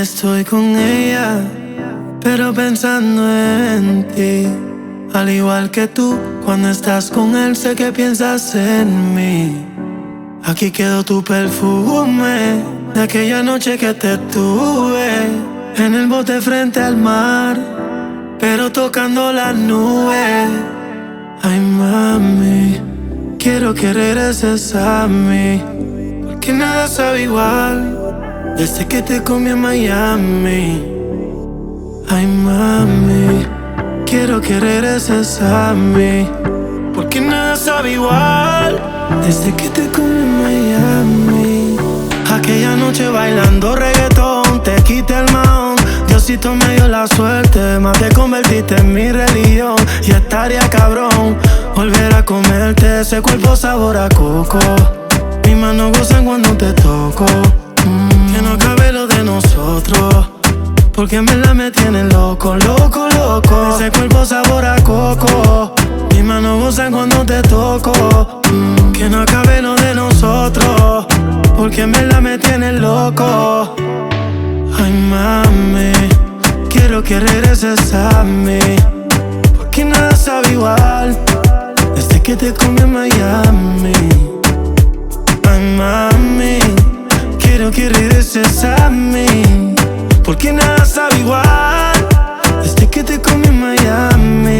Estoy con ella, pero pensando en ti. Al igual que tú, cuando estás con él, sé que piensas en mí. Aquí quedó tu perfume de aquella noche que te tuve en el bote frente al mar, pero tocando las nubes. Ay, mami, quiero que regreses a mí, porque nada sabe igual desde que te comí en Miami. Ay, mami, quiero que regreses a mí. Porque nada sabe igual desde que te comí en Miami. Aquella noche bailando reggaetón, te quité el maón. Diosito me dio la suerte, más te convertiste en mi religión. Y estaría cabrón volver a comerte ese cuerpo sabor a coco. Mis manos gozan cuando te toco. Que no cabe lo de nosotros. Porque en verdad me tiene loco, loco, loco. Ese cuerpo sabor a coco. Mis manos gozan cuando te toco. Mm, que no acabe lo de nosotros. Porque en verdad me tiene loco. Ay, mami. Quiero que regreses a mí. Porque nada sabe igual. Desde que te comí en Miami. Ay, mami. Quiero que regreses a mí. Porque nada sabe igual. Desde que te comí en Miami.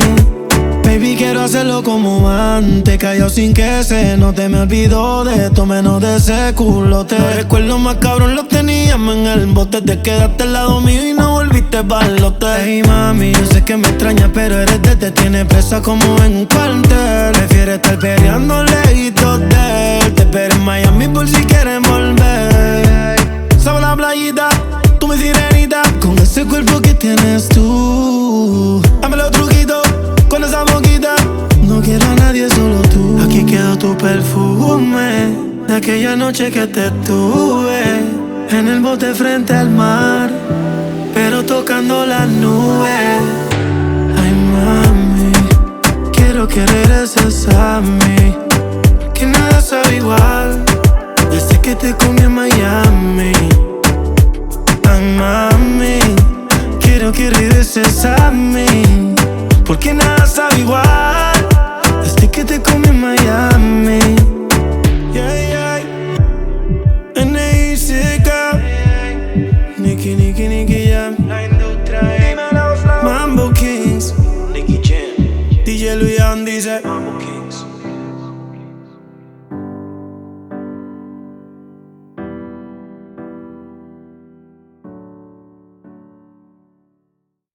Baby, quiero hacerlo como antes. Callado sin que se note. Me olvido de esto, menos de ese culote. Los recuerdos más cabrón los teníamos en el bote. Te quedaste al lado mío y no volviste balote. Hey, mami, yo sé que me extraña, pero eres de te tiene presa como en un cuartel. Prefiere estar peleando lejitos de él. Te espero en Miami por si quieres ese cuerpo que tienes tú. Dame los truquitos con esa boquita. No quiero a nadie, solo tú. Aquí quedó tu perfume de aquella noche que te tuve en el bote frente al mar, pero tocando las nubes. Ay, mami, quiero que regreses a. Que nada sabe igual desde que te comí en Miami. Ay, mami, quiero que regreses a mí. Porque nada sabe igual desde que te comí en Miami. Yeah, yeah. N.I.C.K. Nicky, Nicky, Nicky Jam. Mambo Kings. Nicky Jam, DJ Luyan dice. Mambo King.